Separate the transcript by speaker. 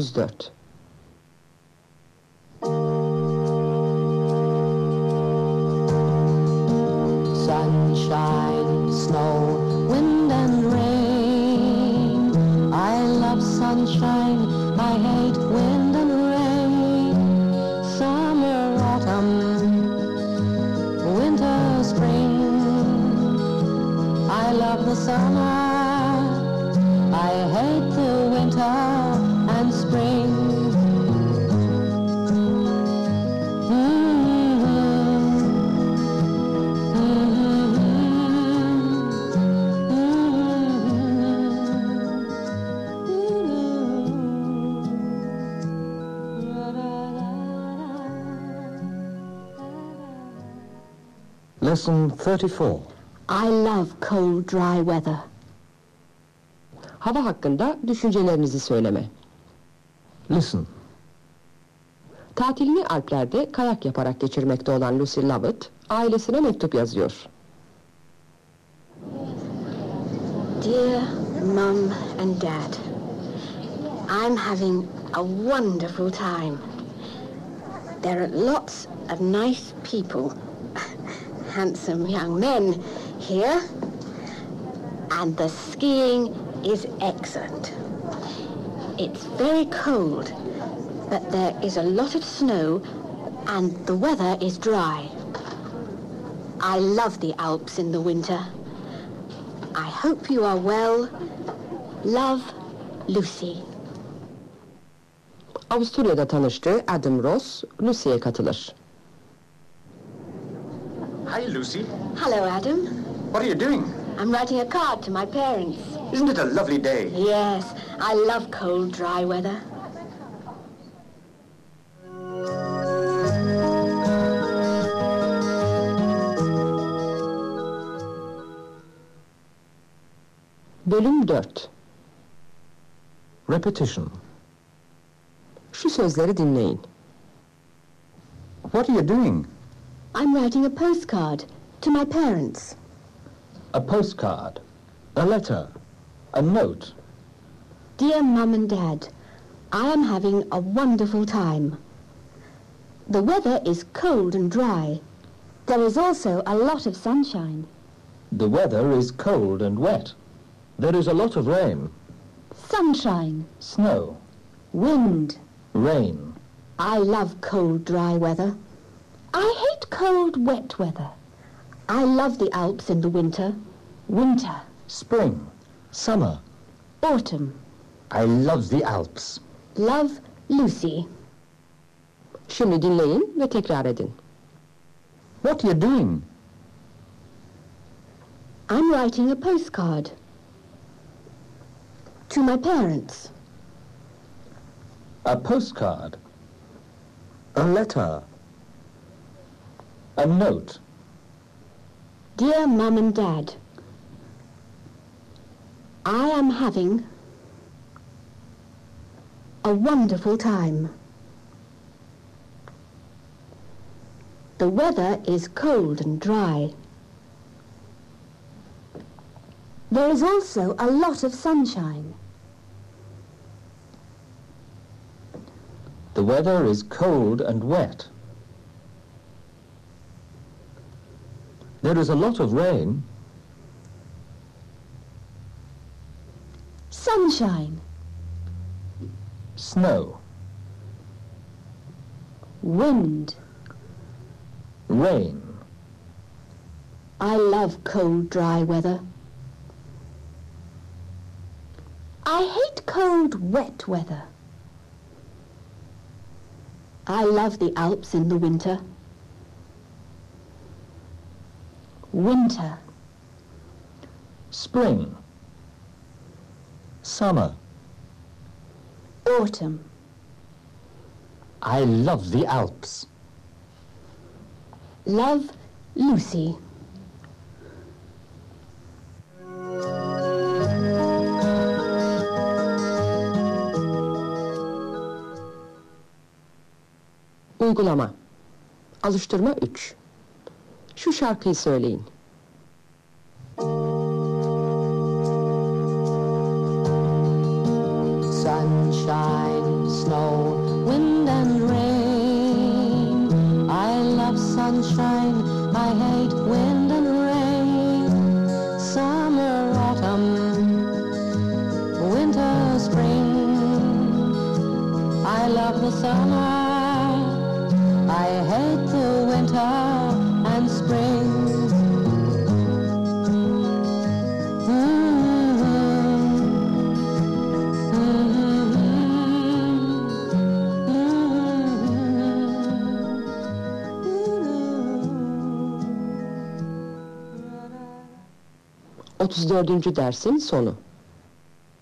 Speaker 1: 34.
Speaker 2: Sunshine, snow, wind and rain. I love sunshine, I hate wind and rain. Summer, autumn, winter, spring. I love the summer, I hate the winter.
Speaker 3: Lesson 34.
Speaker 2: I love cold, dry weather.
Speaker 1: Hava hakkında düşüncelerinizi söyleme.
Speaker 3: Listen.
Speaker 1: Tatilini Alplerde kayak yaparak geçirmekte olan Lucy Lovett, ailesine mektup yazıyor.
Speaker 4: Dear Mum and Dad, I'm having a wonderful time. There are lots of nice people, handsome young men here, and the skiing is excellent. It's very cold, but there is a lot of snow and the weather is dry. I love the Alps in the winter. I hope you are well. Love, Lucy.
Speaker 1: Avusturya'da tanıştığı Adam Ross, Lucy'ye katılır.
Speaker 3: Hi, Lucy.
Speaker 4: Hello, Adam.
Speaker 3: What are you doing?
Speaker 4: I'm writing a card to my parents.
Speaker 3: Isn't it a lovely day?
Speaker 4: Yes, I love cold, dry weather.
Speaker 1: Bölüm 4.
Speaker 3: Repetition.
Speaker 1: Şu sözleri dinleyin.
Speaker 3: What are you doing?
Speaker 4: I'm writing a postcard to my parents.
Speaker 3: A postcard. A letter. A note.
Speaker 4: Dear Mum and Dad, I am having a wonderful time. The weather is cold and dry. There is also a lot of sunshine.
Speaker 3: The weather is cold and wet. There is a lot of rain.
Speaker 4: Sunshine,
Speaker 3: Snow.
Speaker 4: wind.
Speaker 3: Rain.
Speaker 4: I love cold, dry weather. I hate cold, wet weather. I love the Alps in the winter. Winter,
Speaker 3: Spring. Summer.
Speaker 4: autumn.
Speaker 3: I love the Alps.
Speaker 4: Love, Lucy.
Speaker 1: Şimdi dinleyin ve tekrar edin.
Speaker 3: What are you doing?
Speaker 4: I'm writing a postcard to my parents.
Speaker 3: A postcard. A letter. A note.
Speaker 4: Dear Mum and Dad, I am having a wonderful time. The weather is cold and dry. There is also a lot of sunshine.
Speaker 3: The weather is cold and wet. There is a lot of rain.
Speaker 4: Sunshine,
Speaker 3: Snow.
Speaker 4: wind.
Speaker 3: Rain.
Speaker 4: I love cold, dry weather. I hate cold, wet weather. I love the Alps in the winter. Winter,
Speaker 3: Spring. Summer.
Speaker 4: Autumn.
Speaker 3: I love the Alps.
Speaker 4: Love, Lucy.
Speaker 1: Uygulama. Alıştırma 3. Şu şarkıyı söyleyin.
Speaker 2: Sunshine, snow, wind and rain. I love sunshine, I hate wind
Speaker 1: 34. dersin sonu.